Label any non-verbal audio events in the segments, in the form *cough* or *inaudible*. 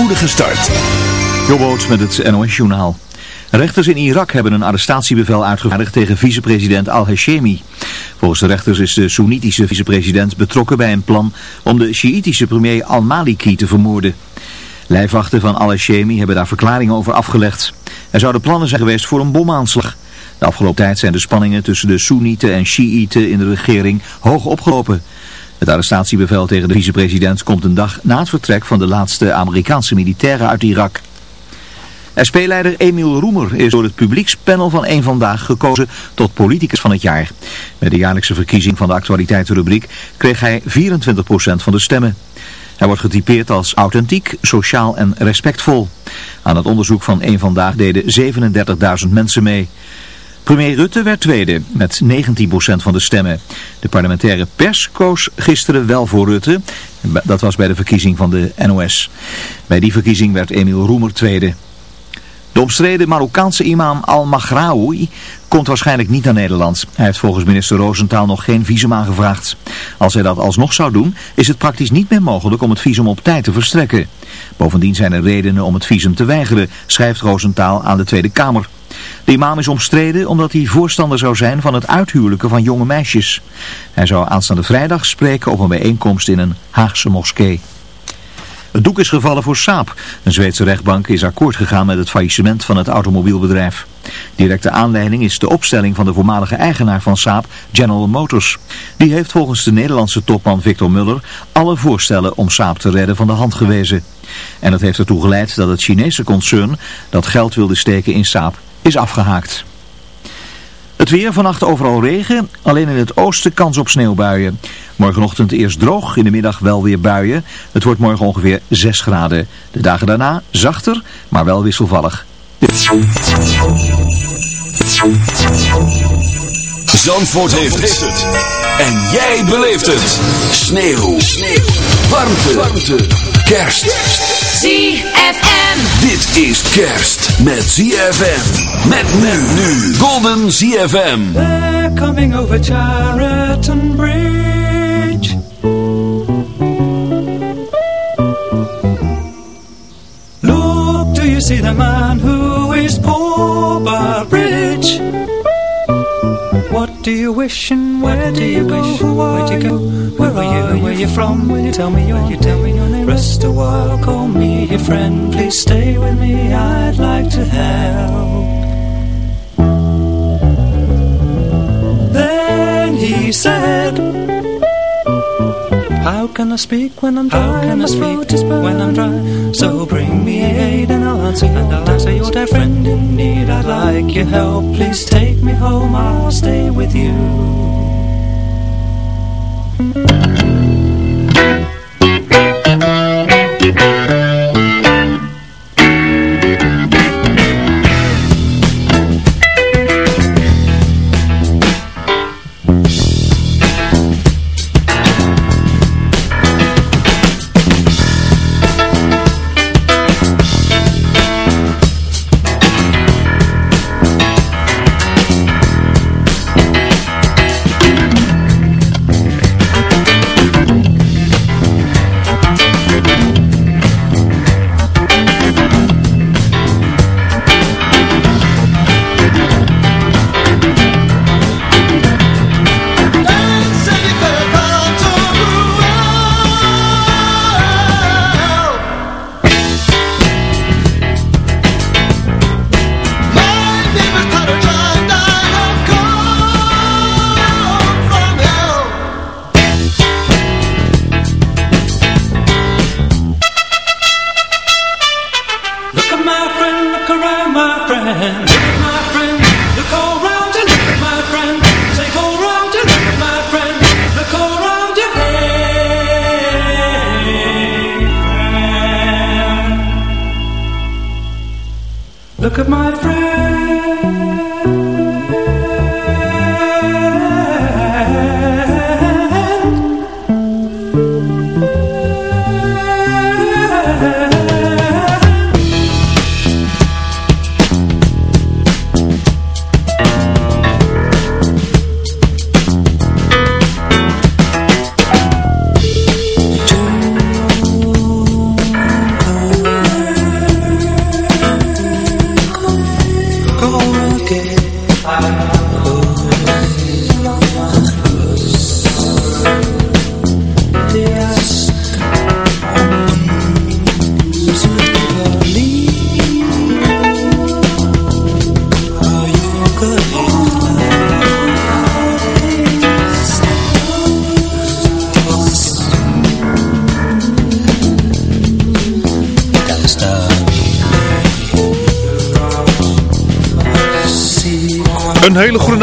spoedige start. Jobboot met het NOS-journaal. Rechters in Irak hebben een arrestatiebevel uitgevaardigd tegen vicepresident al-Hashemi. Volgens de rechters is de Soenitische vicepresident betrokken bij een plan om de Sjiitische premier al-Maliki te vermoorden. Lijfwachten van al-Hashemi hebben daar verklaringen over afgelegd. Er zouden plannen zijn geweest voor een bomaanslag. De afgelopen tijd zijn de spanningen tussen de Soenieten en Sjiiten in de regering hoog opgelopen. Het arrestatiebevel tegen de vicepresident komt een dag na het vertrek van de laatste Amerikaanse militairen uit Irak. SP-leider Emiel Roemer is door het publiekspanel van één Vandaag gekozen tot politicus van het jaar. Bij de jaarlijkse verkiezing van de actualiteitenrubriek kreeg hij 24% van de stemmen. Hij wordt getypeerd als authentiek, sociaal en respectvol. Aan het onderzoek van één Vandaag deden 37.000 mensen mee. Premier Rutte werd tweede met 19% van de stemmen. De parlementaire pers koos gisteren wel voor Rutte. Dat was bij de verkiezing van de NOS. Bij die verkiezing werd Emiel Roemer tweede. De omstreden Marokkaanse imam Al-Maghraoui komt waarschijnlijk niet naar Nederland. Hij heeft volgens minister Roosentaal nog geen visum aangevraagd. Als hij dat alsnog zou doen, is het praktisch niet meer mogelijk om het visum op tijd te verstrekken. Bovendien zijn er redenen om het visum te weigeren, schrijft Roosentaal aan de Tweede Kamer. De imam is omstreden omdat hij voorstander zou zijn van het uithuwelijken van jonge meisjes. Hij zou aanstaande vrijdag spreken op een bijeenkomst in een Haagse moskee. Het doek is gevallen voor Saab. Een Zweedse rechtbank is akkoord gegaan met het faillissement van het automobielbedrijf. Directe aanleiding is de opstelling van de voormalige eigenaar van Saab, General Motors. Die heeft volgens de Nederlandse topman Victor Muller alle voorstellen om Saab te redden van de hand gewezen. En dat heeft ertoe geleid dat het Chinese concern dat geld wilde steken in Saab is afgehaakt. Het weer vannacht overal regen, alleen in het oosten kans op sneeuwbuien. Morgenochtend eerst droog, in de middag wel weer buien. Het wordt morgen ongeveer 6 graden. De dagen daarna zachter, maar wel wisselvallig. Zandvoort heeft het. En jij beleeft het. Sneeuw. Warmte. Warmte. Kerst. ZFM. Dit is kerst met ZFM. Met men nu. Golden ZFM. They're coming over Chariton Bridge. Look, do you see the man who is poor but rich? What do you wish and where do you wish? Where do you go? Where are you? Where you from? Will you tell me your you tell me your name? Rest a while, call me your friend. Please stay with me. I'd like to help. Then he said. How can I speak when I'm dry? How can I speak when I'm dry? So bring me aid and I'll answer and I'll answer your dear friend in need. I'd like your help. Please take me home. I'll stay with you. Look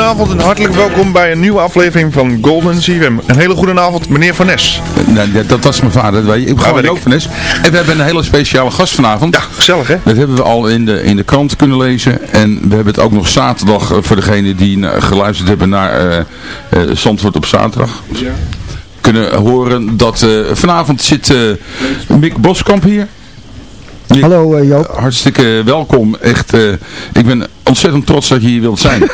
hele goede avond en hartelijk welkom bij een nieuwe aflevering van Golden CWM. Een hele goede avond, meneer Van Nes. Nee, dat, dat was mijn vader, dat weet je. Ik weet ook. Van Nes. En we hebben een hele speciale gast vanavond. Ja, gezellig hè? Dat hebben we al in de, in de krant kunnen lezen. En we hebben het ook nog zaterdag eh, voor degenen die geluisterd hebben naar eh, Zandvoort op zaterdag. Kunnen horen dat vanavond zit Mick Boskamp hier. Hallo eh, Joop. Hartstikke welkom. Echt, eh, ik ben ontzettend trots dat je hier wilt zijn. *laughs*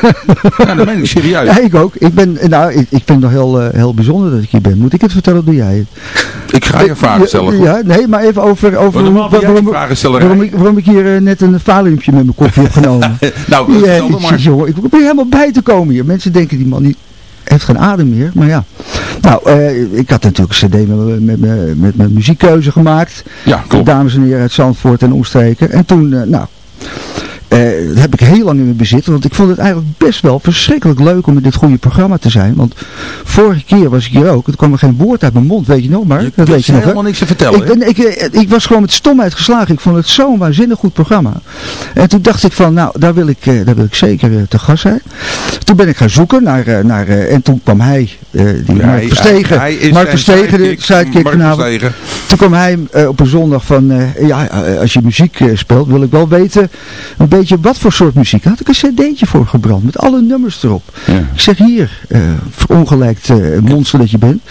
ja, dat meen ik serieus. Ja, ik ook. Ik, ben, nou, ik, ik vind het nog heel, eh, heel bijzonder dat ik hier ben. Moet ik het vertellen doe jij het? Ik ga je vragen stellen. Ja, nee, maar even over, over ben waarom, vragenstellerij. waarom, ik, waarom ik hier eh, net een valiumpje met mijn koffie heb genomen. *laughs* Nou, ja, ik, maar. jongen, ik ben helemaal bij te komen hier. Mensen denken die man niet heeft geen adem meer, maar ja. Nou, eh, ik had natuurlijk een cd met, met, met, muziekkeuze gemaakt. Ja, klopt. Dames en heren uit Zandvoort en omstreken. En toen, eh, nou, eh, dat heb ik heel lang in mijn bezit. Want ik vond het eigenlijk best wel verschrikkelijk leuk om in dit goede programma te zijn. Want vorige keer was ik hier ook. Er kwam er geen woord uit mijn mond, weet je nog maar. Je dat weet je nog, helemaal niks te vertellen. Ik, ben, ik, eh, ik was gewoon met stomheid geslagen. Ik vond het zo'n waanzinnig goed programma. En toen dacht ik van, nou, daar wil ik, eh, daar wil ik zeker eh, te gast zijn. Toen ben ik gaan zoeken naar, eh, naar eh, en toen kwam hij, eh, die Ja, Mark hij- Verstegen. hij is Mark Verstegen, de sidekick, vanavond. Toen kwam hij eh, op een zondag van, eh, ja, eh, als je muziek eh, speelt, wil ik wel weten een beetje wat voor soort muziek. Had ik een cd'tje voor gebrand, met alle nummers erop. Ja. Ik zeg hier, eh verongelijkt eh, monster dat je bent.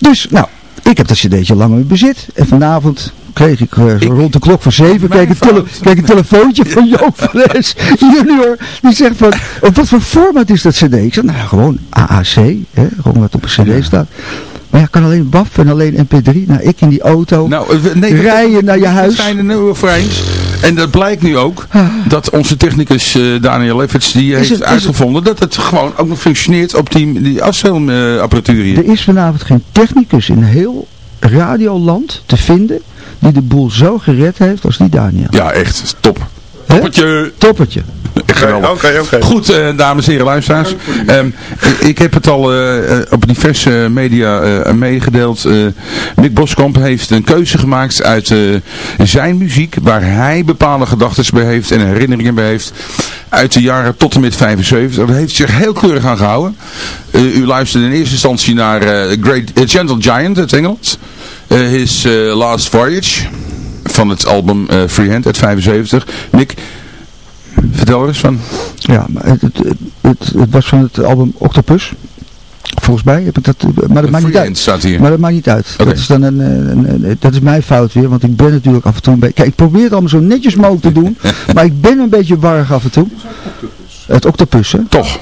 Dus, nou, ik heb dat cd'tje lang in bezit. En vanavond kreeg ik, eh, Ik- rond de klok van zeven, kreeg een tele- kreeg een telefoontje van *laughs* Joop van Es junior. Die zegt van, op wat voor format is dat cd? Ik zeg, nou gewoon AAC, hè, gewoon wat op een cd staat. Maar ja, kan alleen BAF en alleen MP3. Nou, ik in die auto. Nou, nee, Rijden naar je dat huis. zijn er nu over eens. En dat blijkt nu ook, dat onze technicus eh, Daniel Efforts, die heeft het- uitgevonden dat het gewoon ook nog functioneert op die, die hier. Er is vanavond geen technicus in heel radioland te vinden die de boel zo gered heeft als die Daniel. Ja, echt, top. Hè? Toppertje. Toppertje. Echt geweldig. Oké, oké. Goed, eh, dames en heren luisteraars. Ehm, ik- heb het al eh, eh, op diverse media eh, meegedeeld. Eh, Mick Boskamp heeft een keuze gemaakt uit eh, zijn muziek, waar hij bepaalde gedachten bij heeft en herinneringen bij heeft. Uit de jaren tot en met 75. Daar heeft zich heel keurig aan gehouden. Eh, u luisterde in eerste instantie naar eh, Great, Gentle Giant uit Engeland. Eh, his Last Voyage. Van het album eh, Freehand uit 75. Mick, vertel er eens van. Ja, maar het, het, het, het was van het album Octopus. Volgens mij heb ik dat, maar dat maakt niet uit. staat hier. Maar dat maakt niet uit. Dat is dan een, een, een- dat is mijn fout weer, want ik ben natuurlijk af en toe een beetje, kijk ik probeer het allemaal zo netjes mogelijk te *laughs* doen, maar ik ben een beetje warrig af en toe. Het octopus, hè? Toch.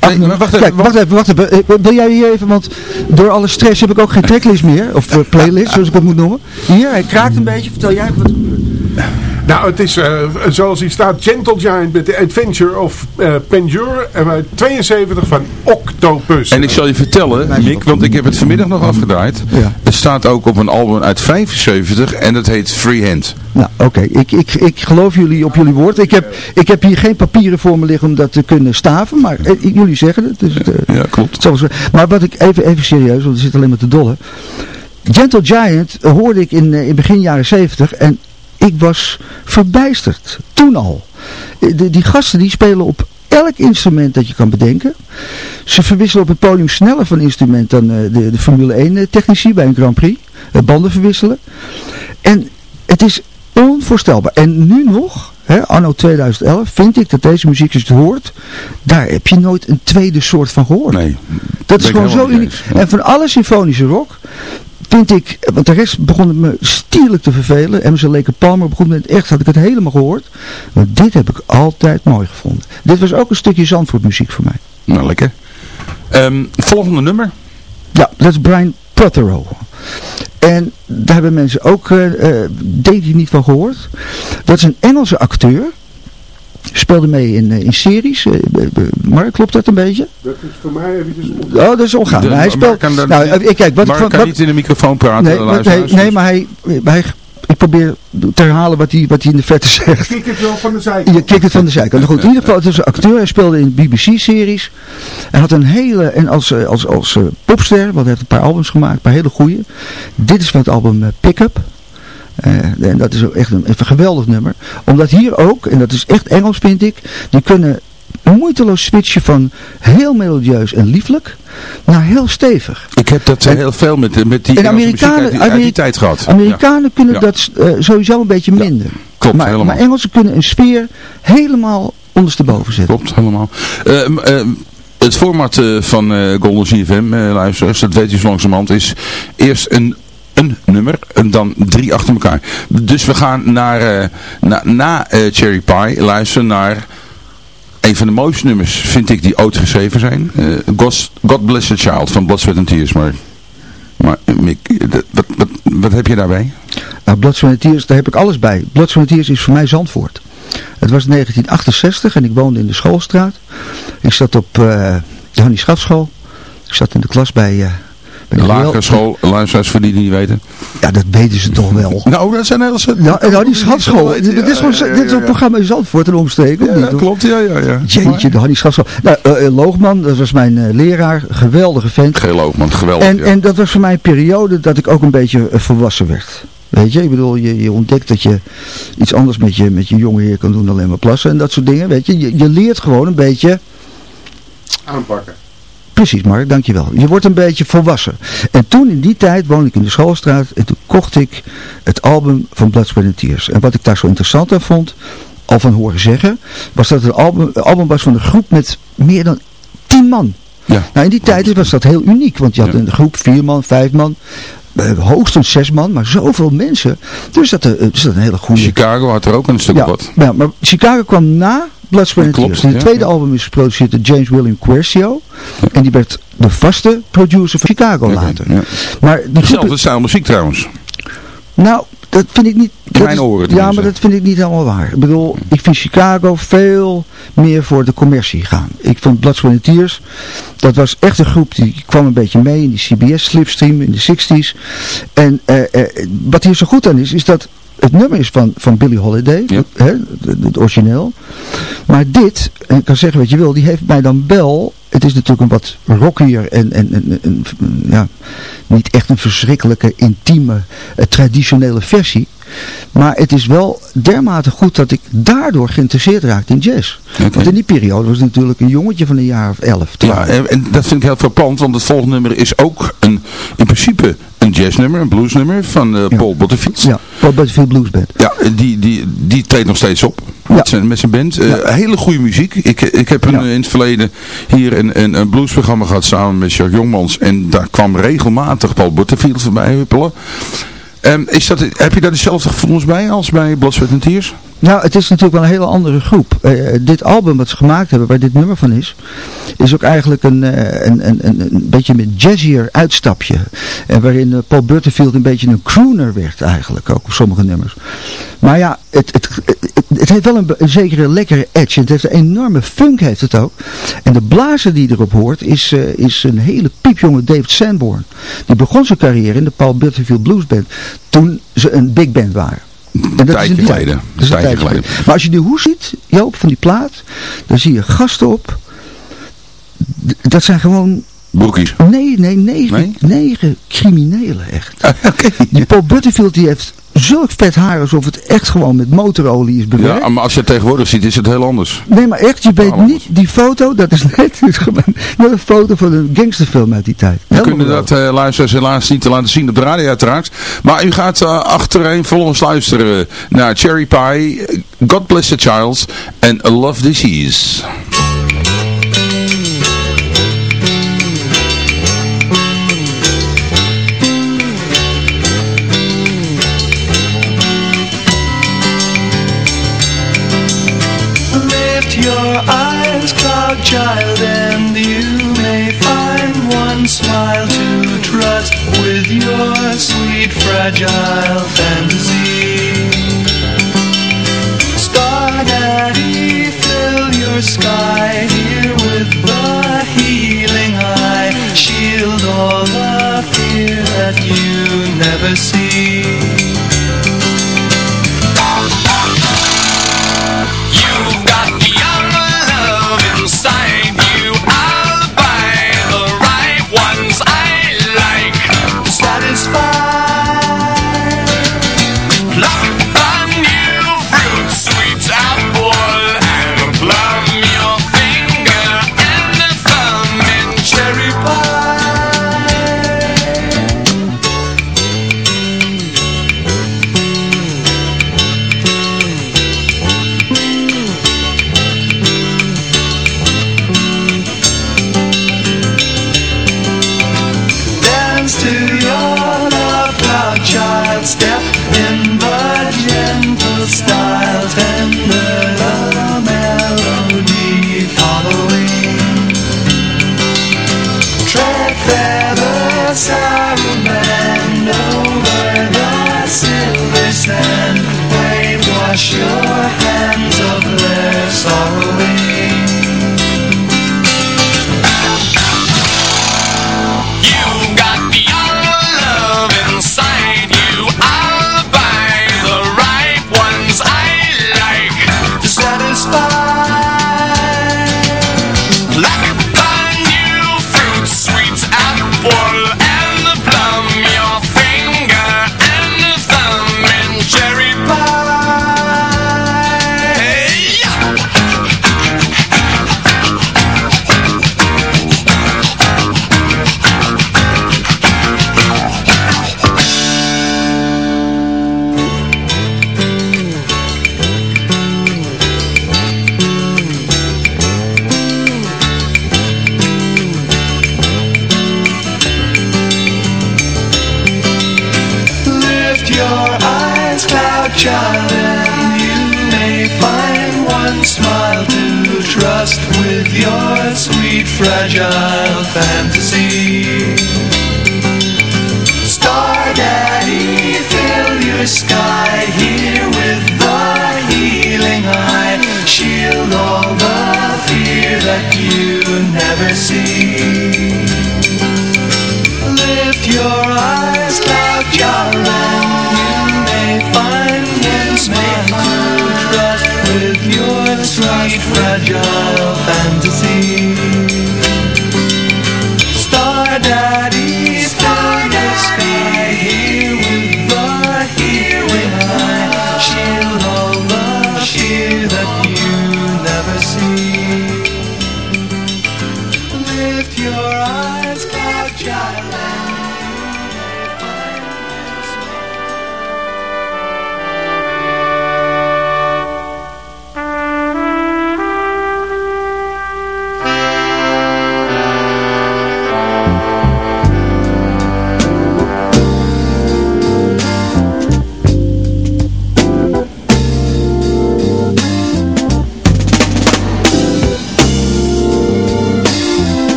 Ach, Nee, maar wacht even, Kijk, wacht even, wacht even. Eh, Wil jij hier even, want door alle stress heb ik ook geen tracklist meer. Of playlist, zoals ik het moet noemen. Hier, hij kraakt een beetje. Vertel jij even wat... Nou, het is eh, zoals hier staat Gentle Giant met The Adventure of Pendure en uit 72 van Octopus. En ik zal je vertellen, Mick, want ik heb het vanmiddag nog afgedraaid. Ja. Het staat ook op een album uit 75 en dat heet Freehand. Nou, oké. Ik, ik, ik geloof jullie op jullie woord. Ik heb, ik heb hier geen papieren voor me liggen om dat te kunnen staven. Maar eh, jullie zeggen het. Dus, het, eh, Ja, klopt. het zal wel zo- maar wat ik even, even serieus, want er zit alleen maar te dolle. Gentle Giant hoorde ik in, in begin jaren 70 en ik was verbijsterd. Toen al. De, die gasten die spelen op elk instrument dat je kan bedenken. Ze verwisselen op het podium sneller van instrument dan eh, de, de Formule 1 eh, technici bij een Grand Prix. Eh, banden verwisselen. En het is onvoorstelbaar. En nu nog, hè, anno 2011, vind ik dat deze muziek, het hoort, daar heb je nooit een tweede soort van gehoord. Nee. dat is gewoon zo uniek. Ja. En van alle symfonische rock vind ik, want de rest begon het me stierlijk te vervelen. Emerson Lake Palmer begon met echt, had ik het helemaal gehoord. Maar dit heb ik altijd mooi gevonden. Dit was ook een stukje Zandvoort muziek voor mij. Nou, lekker. Ehm, volgende nummer. Ja, dat is Brian Prothero. En daar hebben mensen ook, eh eh, denk ik, niet van gehoord. Dat is een Engelse acteur. Speelde mee in, eh, in series. Eh, eh, Mark, klopt dat een beetje? Dat is voor mij eventjes op. Oh, dat is ongaan. De- Maar hij Mark speelt... kan nou, eh, kijk, wat, Mark kan wat- niet in de microfoon praten. nee, wat- nee, dus- maar hij, hij... Ik probeer te herhalen wat hij, wat hij in de verte zegt. Kijk het wel van de zijkant. Je kijkt het van de zijkant. Nou goed, in ieder geval, het is een acteur. Hij speelde in BBC-series. Hij had een hele, en als, als, als popster, want hij heeft een paar albums gemaakt, een paar hele goeie. Dit is van het album Pick Up. Eh, en dat is ook echt een, geweldig nummer. Omdat hier ook, en dat is echt Engels vind ik, die kunnen moeiteloos switchen van heel melodieus en lieflijk naar heel stevig. Ik heb dat eh, heel veel met, met die En Amerikanen, uit, die- uit die Ameri- tijd gehad. Amerikanen kunnen Ja. dat eh, sowieso een beetje minder. klopt, maar, helemaal. maar Engelsen kunnen een sfeer helemaal ondersteboven zetten. Klopt, helemaal. Eh, m- eh, het format eh, van eh, Golden CFM, eh luisteraars, dat weet u zo langzamerhand, is eerst een, een nummer en dan drie achter elkaar. Dus we gaan naar, eh, na, na eh, Cherry Pie luisteren naar een van de mooiste nummers, vind ik, die ooit geschreven zijn. Eh, God, God Bless the Child van Blood, Sweat and Tears. Maar, maar eh, Mick, wat, wat, wat heb je daarbij? Nou, Blood, Sweat and Tears, daar heb ik alles bij. Blood, Sweat and Tears is voor mij Zandvoort. Het was 1968 en ik woonde in de schoolstraat. Ik zat op eh, de Hannie Schafschool. Ik zat in de klas bij... De lagere school, luisteraars voor die die niet weten. Ja, dat weten ze toch wel. *laughs* Nou, dat zijn hele... Ja, en Hannie Schafschool. Dit dit is, gewoon- Ja, ja, ja, dit is een ja. programma in Zandvoort en omstreken. of Ja, hoor? klopt, ja, ja, ja. Jeetje, de Hannie Schafschool. Nou, eh, eh, Loogman, dat was mijn eh, leraar. Geweldige vent. Geel ook, man. Geweldig. En, ja. en dat was voor mij een periode dat ik ook een beetje eh, volwassen werd. Weet je, ik bedoel, je, je ontdekt dat je iets anders met je, met je jonge heer kan doen dan alleen maar plassen en dat soort dingen. Weet je, je, je leert gewoon een beetje... Aanpakken. Precies Mark, dankjewel. Je wordt een beetje volwassen. En toen in die tijd woonde ik in de schoolstraat en toen kocht ik het album van Blood, Sweat Tears. En wat ik daar zo interessant aan vond, al van horen zeggen, was dat het album, album was van een groep met meer dan tien man. ja. Nou, in die tijd was dat heel uniek, want je had Ja. een groep, vier man, vijf man, eh, hoogstens zes man, maar zoveel mensen. Dus dat, eh, dus dat een hele goede... Chicago had er ook een stuk ja, wat. ja, maar Chicago kwam na Blood, Sweat Klopt, Tears. Ja, tweede ja. album is geproduceerd door James William Quercio. En die werd de vaste producer van Chicago later. Maar de Dezelfde groepen- muziek trouwens. nou, dat vind ik niet... dat mijn is- oren Ja, maar dat vind ik niet helemaal waar. Ik bedoel, ik vind Chicago veel meer voor de commercie gaan. Ik vond Blood, Sweat and Tears, dat was echt een groep die kwam een beetje mee in die CBS slipstream in de 60s. En eh, eh, wat hier zo goed aan is, is dat het nummer is van, van Billie Holiday, Ja. hè, het, het origineel. Maar dit, en ik kan zeggen wat je wil, die heeft mij dan wel... Het is natuurlijk een wat rockier en, en, en, en- ja, niet echt een verschrikkelijke, intieme, eh, traditionele versie. Maar het is wel dermate goed dat ik daardoor geïnteresseerd raakte in jazz. Want in die periode was ik natuurlijk een jongetje van een jaar of elf. twaalf. Ja, en, dat vind ik heel frappant, want het volgende nummer is ook een, in principe een jazznummer, een bluesnummer van eh, Ja. Paul Butterfield. Ja, Paul Butterfield Blues Band. Ja, die, die, die treedt nog steeds op met, Ja. zijn, met zijn band. Eh, Hele goede muziek. Ik, ik heb een, in het verleden hier een, een, een bluesprogramma gehad samen met Jacques Jongmans. En daar kwam regelmatig Paul Butterfield voorbij huppelen. Ehm, is dat, heb je daar dezelfde gevoelens bij als bij Blood, Sweat Tears? Nou, het is natuurlijk wel een hele andere groep. Eh, dit album wat ze gemaakt hebben, waar dit nummer van is, is ook eigenlijk een, eh, een, een, een, beetje een jazzier uitstapje. En waarin eh, Paul Butterfield een beetje een crooner werd eigenlijk, ook op sommige nummers. Maar ja, het, het, het, heeft wel een, zekere lekkere edge. Het heeft een enorme funk heeft het ook. En de blazer die erop hoort is, is een hele piepjonge David Sanborn. Die begon zijn carrière in de Paul Butterfield Blues Band toen ze een big band waren. Tijdje geleden. Een tijdje geleden. Maar als je die hoes ziet, Joop, van die plaat, dan zie je gasten op. Dat zijn gewoon, Broekies. nee, nee, negen, Nee? negen criminelen echt. *laughs* Oké. Die Paul Butterfield die heeft zulk vet haar alsof het echt gewoon met motorolie is bewerkt. Ja, maar als je het tegenwoordig ziet is het heel anders. Nee, maar echt, je weet niet, die foto, dat is *laughs* net, is gewoon een foto van een gangsterfilm uit die tijd. We kunnen dat luisteraars helaas niet te laten zien op de radio uiteraard. Maar u gaat uh, achtereen volgens luisteren naar Cherry Pie, God Bless the Child en Love Disease. Smile to trust with your sweet, fragile fantasy.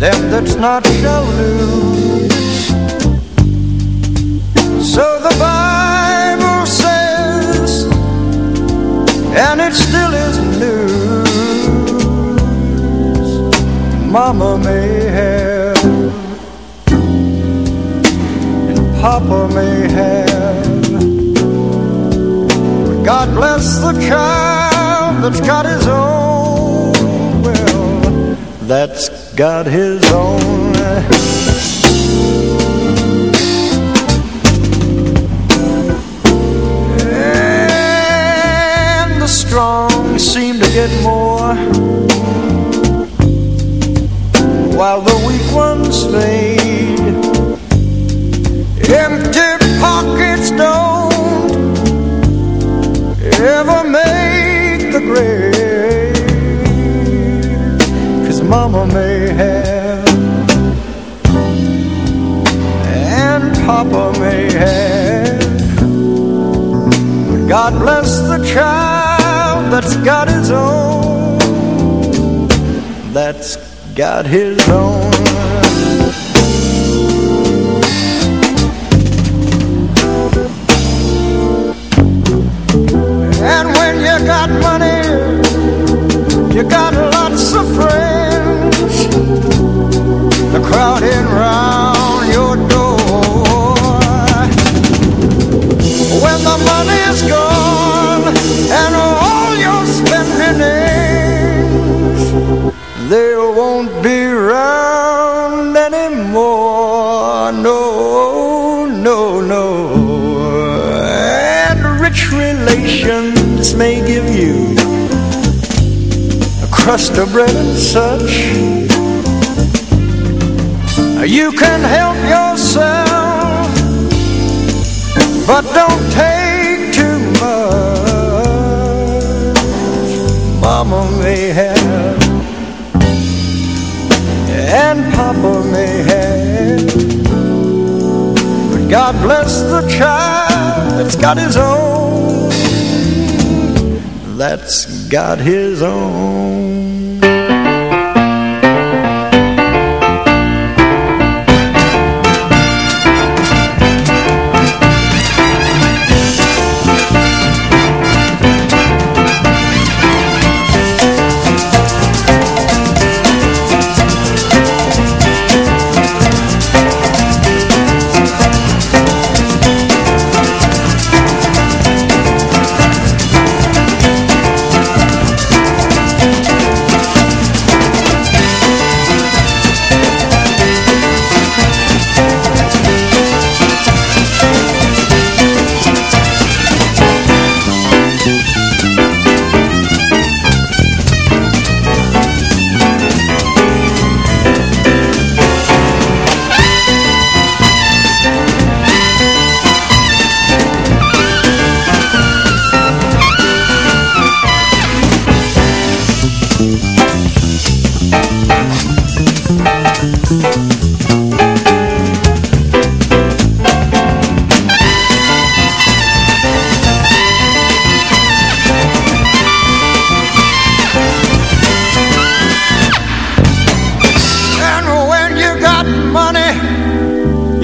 death that's not so loose. So the Bible says, and it still is news. Mama may have, and Papa may have, but God bless the child that's got his own will. That's got his own. And the strong seem to get more While the weak ones fade. Empty pockets don't Ever make the grave. Cause mama made had. God bless the child that's got his own, that's got his own. And when you got money, you got relations may give you A crust of bread and such You can help yourself But don't take too much Mama may have and Papa may have. But God bless the child that's got his own. That's got his own.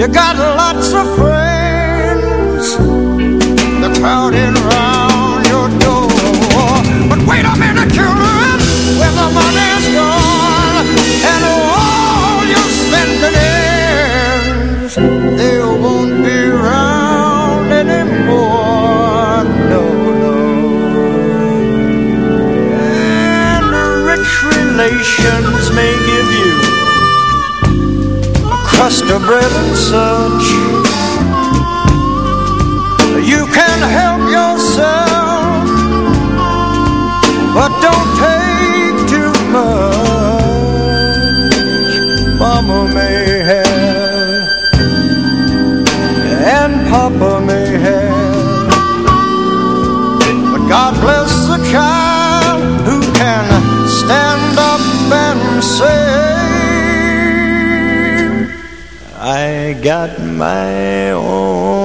You got lots of friends. The crowd in your breathe and such. You can help yourself But don't take too much. Mama may have And Papa got my own.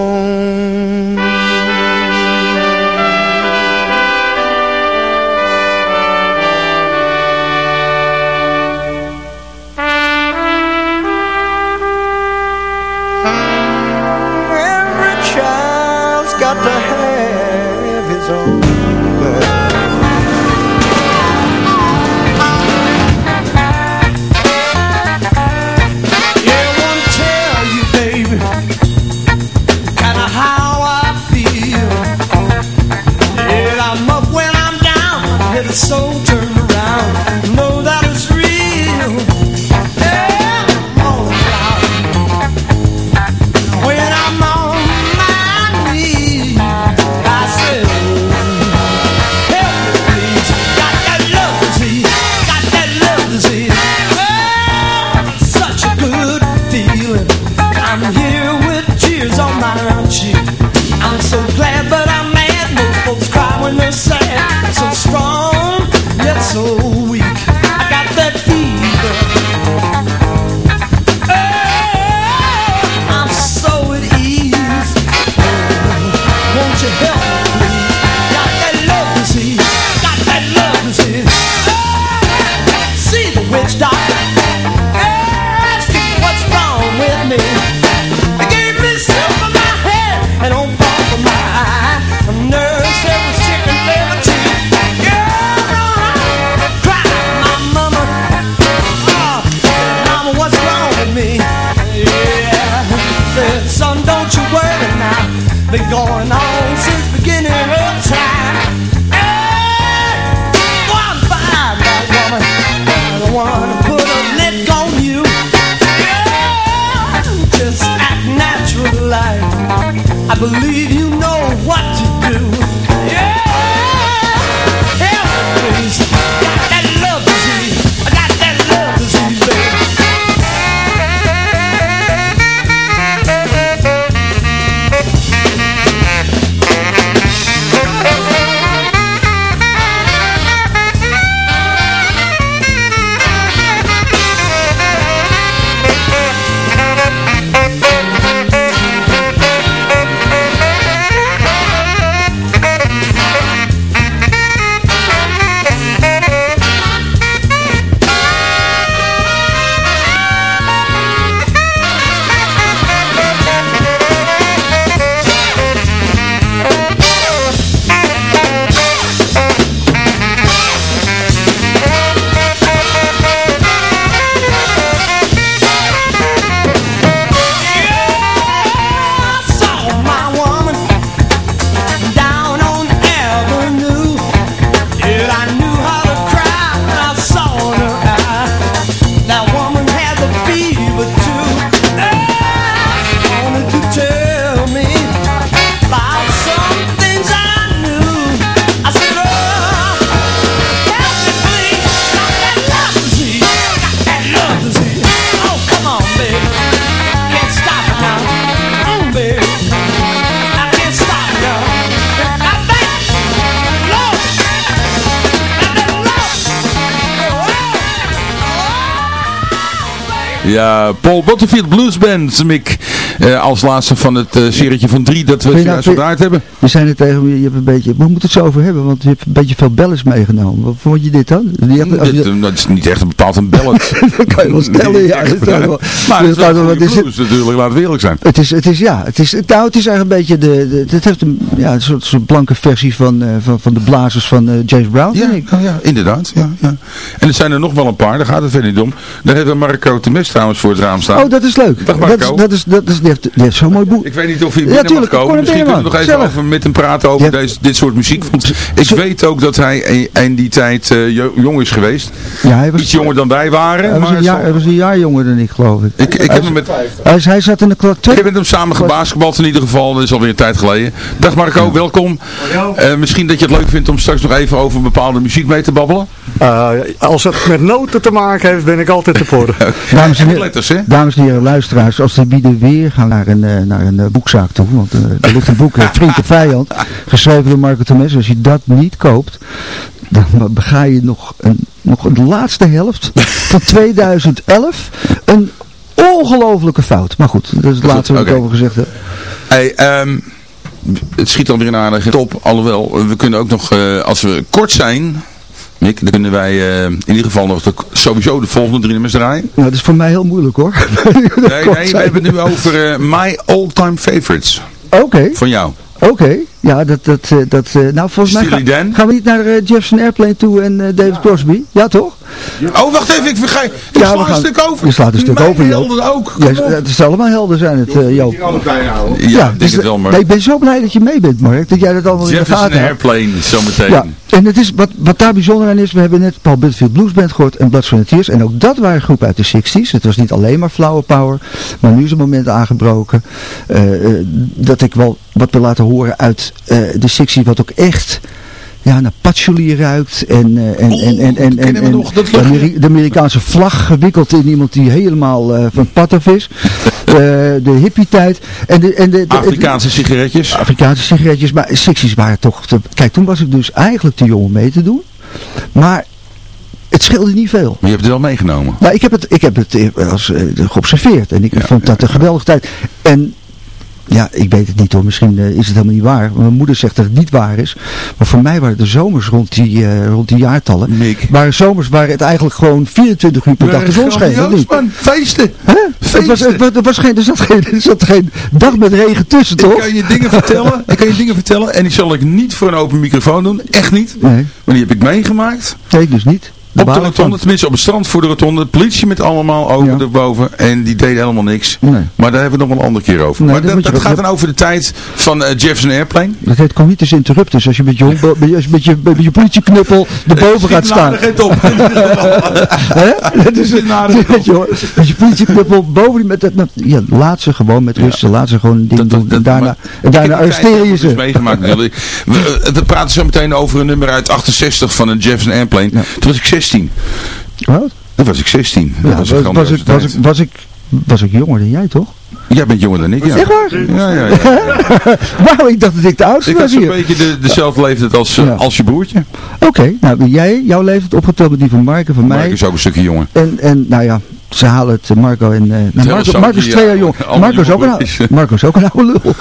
Ja, Paul Butterfield Blues Band, Mick. Eh, als laatste van het uh, serietje van drie dat we nou- vind- gedraaid hebben. We zijn er tegen je, hebt een beetje, we moeten het zo over hebben, want je hebt een beetje veel bellers meegenomen. Wat vond je dit dan? Als je- Dit, eh, dat is niet echt een bepaald een ballad. *laughs* dat kan je wel stellen, ja. Echt, wel. *laughs* Maar het is het? blues natuurlijk, laten we eerlijk zijn. Het is, het is, ja, het is, nou, het is eigenlijk een beetje de, de het heeft een, ja, een soort, soort blanke versie van, van, van de blazers van James Brown, Ja, ik. ja, ja, inderdaad. Ja, ja. En er zijn er nog wel een paar, daar gaat het verder niet om. Daar heeft Marco Temes trouwens voor het raam staan. Oh, dat is leuk. Dag, dat Marco. is, dat is, dat is, die heeft, die heeft zo'n mooi boek. Ik weet niet of hij Ja, binnen mag tuurlijk, kom komen. Misschien kunnen we nog even over, met hem praten over Ja. deze, dit soort muziek. Want ik Zo- weet ook dat hij in, die tijd eh, jo- jong is geweest. Ja, hij was, Iets jonger dan wij waren. hij was, maar een jaar, zo- hij was een jaar jonger dan ik, geloof ik. ik, ik, heb hem met, Hij, hij zat in de klas ik heb met hem samen gebasketbald in ieder geval. Dat is alweer een tijd geleden. Dag Marco, welkom. Eh, misschien dat je het leuk vindt om straks nog even over bepaalde muziek mee te babbelen. Eh, als het met noten te maken heeft, ben ik altijd te voor. *laughs* Dames en heren luisteraars, als de bieden weer gaan naar een, eh, naar een eh, boekzaak toe, want eh, er ligt een boek, eh, Vriend en Vijand, *laughs* geschreven door Marco Temes. Als je dat niet koopt, dan bega je nog, een, nog de laatste helft van 2011 een ongelofelijke fout. Maar goed, dat is het laatste wat ik over gezegd heb. Hey, ehm, het schiet alweer een aardige top. Alhoewel, eh, we kunnen ook nog, eh, als we kort zijn, Nick, dan kunnen wij eh, in ieder geval nog de, sowieso de volgende drie nummers draaien. Nou, dat is voor mij heel moeilijk hoor. *laughs* Nee, *laughs* nee, we hebben het nu over eh, My All Time Favorites Oké, van jou. oké. Ja, dat, dat, eh, dat, nou volgens mij ga- gaan we niet naar Jefferson Airplane toe en David Crosby. Ja, toch? Oh, wacht even, ik vergeet. Ik Ja, sla we een gaan- stuk over. je slaat een stuk Mijn over, Joop. helden ook. Ja, het is allemaal helder zijn het, eh Joop. Ja, ik denk dus het wel, maar nee, ik ben zo blij dat je mee bent, Mark. Dat jij dat allemaal in de gaten hebt. Airplane, zometeen. Ja, en het is, wat, wat daar bijzonder aan is, we hebben net Paul Butterfield Blues Band gehoord en Blood, Sweat and Tears. En ook dat waren groepen uit de 60s. Het was niet alleen maar Flower Power, maar nu is het moment aangebroken eh, eh, dat ik wel wat wil laten horen uit eh, de 60s, wat ook echt ja, naar patchouli ruikt en, eh, en, en, en, en, en, nog, de, luchtje. Ameri- de Amerikaanse vlag gewikkeld in iemand die helemaal eh, van pad af is. Eh, de hippie tijd. En de, en de, de- Afrikaanse sigaretjes. Afrikaanse sigaretjes, maar secties waren toch... Te, kijk, toen was ik dus eigenlijk te jong om mee te doen. Maar het scheelde niet veel. Maar je hebt het wel meegenomen. Nou, ik heb het, ik heb het als, geobserveerd en ik Ja, vond dat een geweldige tijd. En ja, ik weet het niet hoor, misschien eh, is het helemaal niet waar. Mijn moeder zegt dat het niet waar is. Maar voor mij waren de zomers rond die, eh, rond die jaartallen. Mick. Waren zomers waar het eigenlijk gewoon 24 uur per dag de zon scheen. niet? man. Feesten. Hè? Het was, het, was, er was geen, er, zat geen, er zat geen dag met regen tussen, Ik toch? kan je dingen vertellen. Ik kan je dingen vertellen. En die zal ik niet voor een open microfoon doen. Echt niet. Nee, Maar die heb ik meegemaakt. nee, dus niet. Daar Op de rotonde, tenminste op het strand voor de rotonde. Politie met allemaal over Ja. erboven. En die deden helemaal niks. Nee. Maar daar hebben we nog wel een andere keer over. Nee, maar dat dat, dat gaat dan over de tijd van eh, Jefferson Airplane. Dat heet comitus interruptus. Als je met je, als je met je, met je politieknuppel erboven *laughs* gaat staan. *laughs* *laughs* Hè? Dat Schiet nader het. Weet je. Met je politieknuppel boven die met dat. met- Ja, laat ze gewoon met rust. Laat ze gewoon ding doen. En daarna, maar- daarna arresteer je dus ze. meegemaakt. We, eh, we praten zo meteen over een nummer uit 68 van een Jefferson Airplane. Ja. Toen was ik 16. Wat? Was ik 16. Dat Ja, was was, een was, grandioze ik, was, ik, was, ik, was ik jonger dan jij toch? Jij bent jonger dan ik, ja. Echt waar? Ja, ja, ja. *laughs* ik dacht dat ik de oudste Ik was had zo'n hier. beetje de, dezelfde leeftijd als, eh, Ja. als je broertje. Oké, nou jij, jouw leeftijd opgeteld met die van Mark en van mij. ik is ook een stukje jonger. En, en nou ja, ze halen het, eh, Marco en... eh nou, Tellen Marco, Marco is twee ja, jaar jong. allemaal Marco is, ook een, *laughs* Marco is ook een oude lul.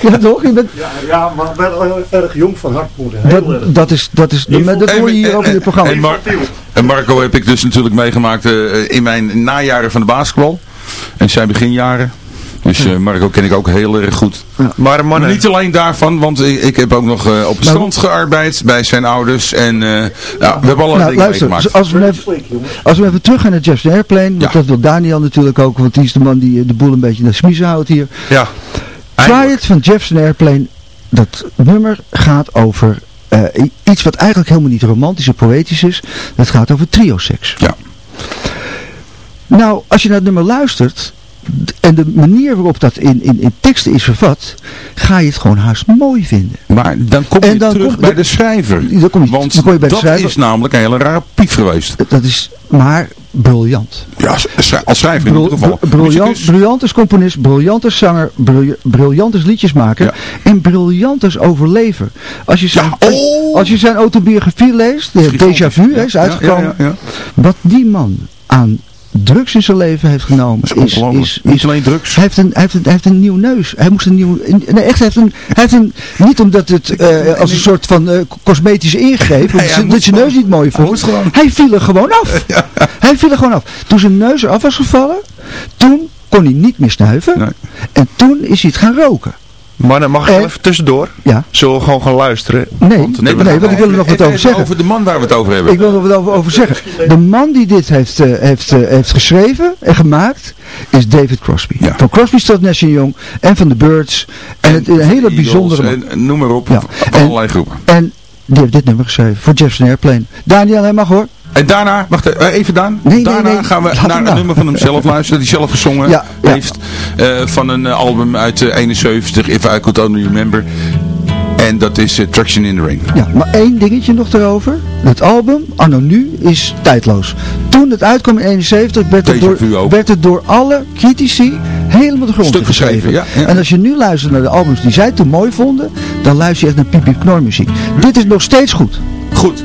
*laughs* ja toch? Je bent, Ja, ja, maar wel heel erg jong van hart worden. Heel dat, dat is, dat is, dat, dat hoor je hier ook in het programma. En, Mar- en Marco heb ik dus natuurlijk meegemaakt eh, in mijn najaren van de basketbal. En zijn beginjaren. Dus eh, Marco ken ik ook heel erg goed. Maar Maar mannen, niet alleen daarvan, want ik, ik heb ook nog eh, op het strand gearbeid bij zijn ouders. En eh, ja, we hebben allerlei Nou, dingen luister, meegemaakt. als we, even, als we even terug gaan naar Jefferson Airplane, want Ja. dat wil Daniel natuurlijk ook, want die is de man die de boel een beetje naar smiezen houdt hier. Ja. Try It van Jefferson Airplane, dat nummer gaat over iets wat eigenlijk helemaal niet romantisch of poëtisch is. Dat gaat over trio-seks. Ja. Nou, als je naar het nummer luistert, en de manier waarop dat in, in, in teksten is vervat, ga je het gewoon haast mooi vinden. Maar dan kom je dan terug kom- bij de schrijver. Dan kom je, Want dan kom je bij de dat schrijver. is namelijk een hele rare pief geweest. Dat is maar briljant. Ja, als schrijver in ieder geval. br- briljant, Muzikus. briljant als componist, briljant als zanger, bril- briljant als liedjesmaker Ja. en briljant als overlever. Als je zijn, Ja, oh! als je zijn autobiografie leest, de Gigantisch. Déjà Vu is uitgekomen, wat die man aan drugs in zijn leven heeft genomen. Is ongelooflijk. Niet alleen drugs. Hij heeft, een, hij, heeft een, hij heeft een nieuw neus. Hij moest een nieuw... Nee, echt, hij heeft een... Hij heeft een niet omdat het eh, als een soort van eh, cosmetische ingreep, Nee, dat, je- moest dat je neus niet mooi Hij vond. Hij viel er gewoon af. *laughs* Hij viel er gewoon af. Toen zijn neus eraf was gevallen, toen kon hij niet meer snuiven. Nee. En toen is hij het gaan roken. Maar dan mag ik En- wel even tussendoor. Ja. Zullen we gewoon gaan luisteren? Nee, Want- nee, nee, want ik wil er nog wat over zeggen. Over de man waar we het over hebben. Ik wil er wat over, over zeggen. De man die dit heeft, eh, heeft, eh, heeft geschreven en gemaakt is David Crosby. Ja. Van Crosby, Stills, Nash Young en van de Birds. En, het is een hele Eagles bijzondere man. En, en noem maar op. Ja. Van En- allerlei groepen. En die heeft dit nummer geschreven voor Jefferson Airplane. Daniel, hij mag hoor. En daarna, wacht eh, even Daan. Nee, daarna nee. gaan we Laat naar een nummer van hemzelf luisteren. Die zelf gezongen Ja, heeft. eh, van een eh, album uit eh, 71. If I Could Only Remember. En dat is eh, Traction in the Rain. Ja, maar één dingetje nog erover. Het album, anno nu, is tijdloos. Toen het uitkwam in 71 werd het, Déjà door, vu ook. werd het door alle critici helemaal de grond Stuk geschreven, ja, ja. En als je nu luistert naar de albums die zij toen mooi vonden, dan luister je echt naar Pipi Knor muziek. Dit is nog steeds goed. Goed.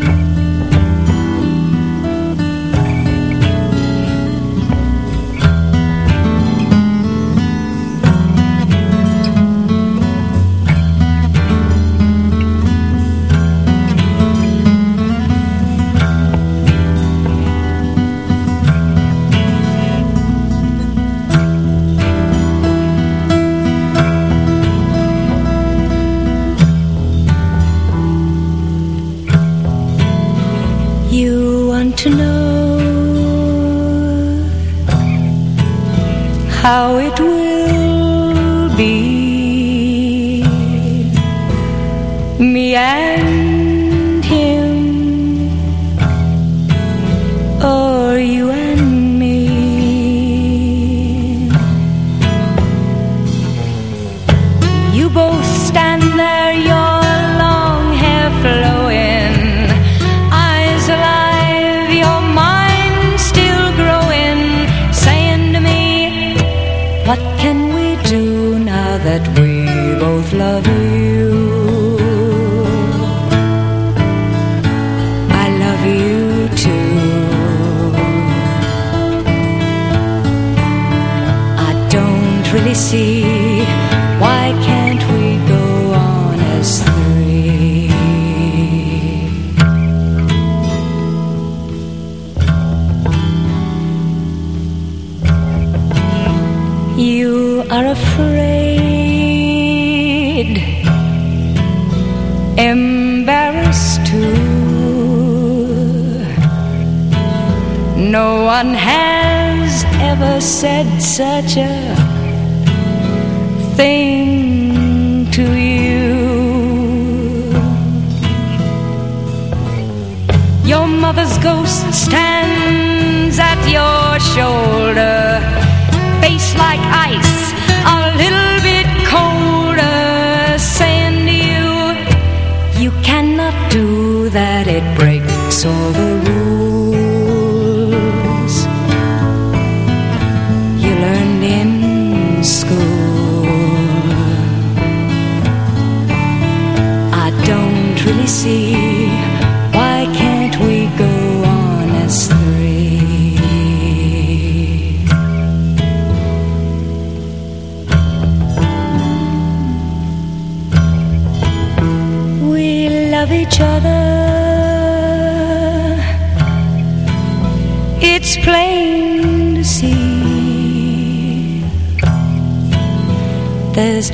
Et tout. Said such a thing to you. Your mother's ghost stands at your shoulder, face like ice,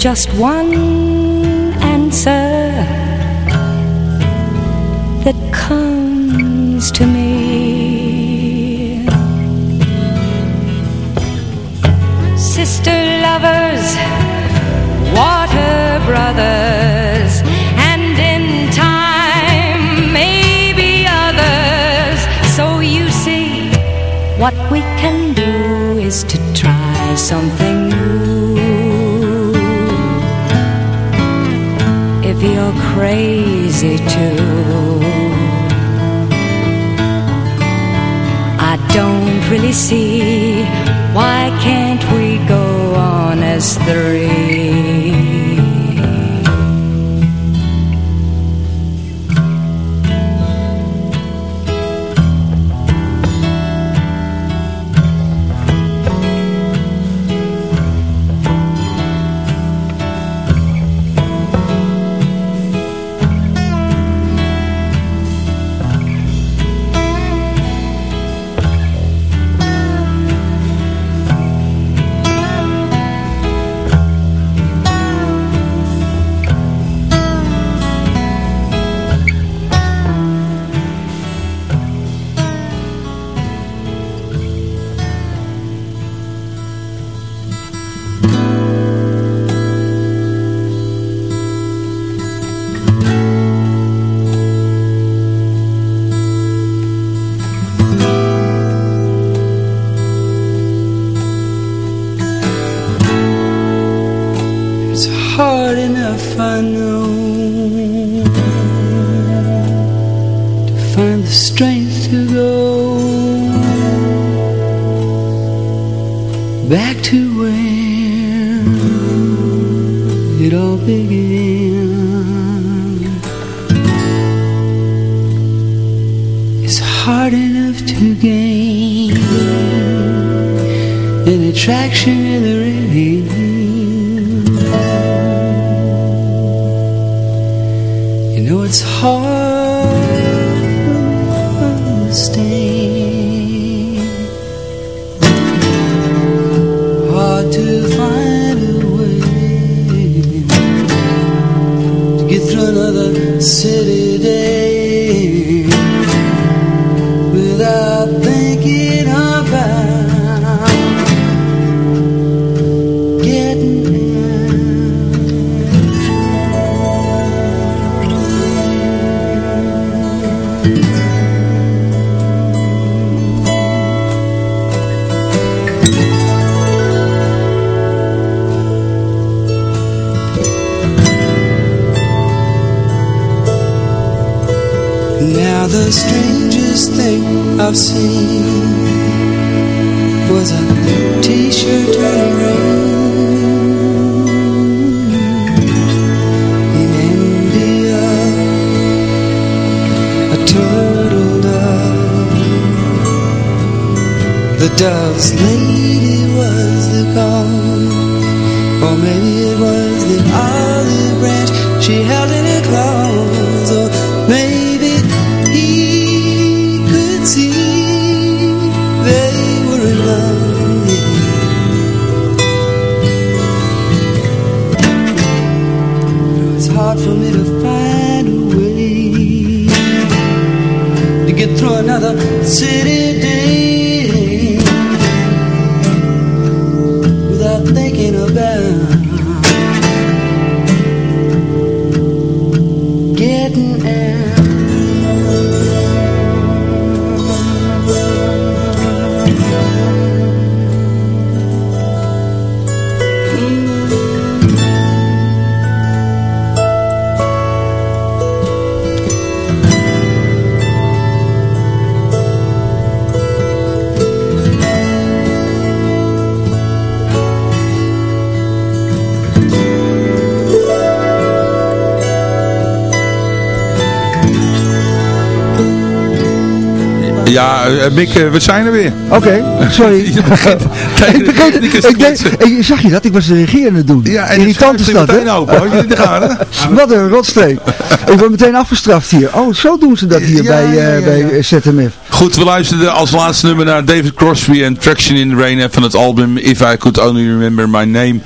just one too. The strangest thing I've seen was a t-shirt turning green in India. A turtle dove, the dove's lady was the call, or maybe it was the olive branch she held in her claws, another city Mick, eh, we zijn er weer. Oké, *laughs* sorry. *laughs* Ik technisch te ik denk, eh, zag je dat? Ik was de regie aan het doen. Ja, en Irritant is het dat, hè? meteen open. Had je het in de gaten? *laughs* Wat een rotstreek. ik word meteen afgestraft hier. Oh, zo doen ze dat hier Ja, bij, ja, eh, ja, bij eh, ZMF. Goed, we luisterden als laatste nummer naar David Crosby en Traction in the Rain van het album If I Could Only Remember My Name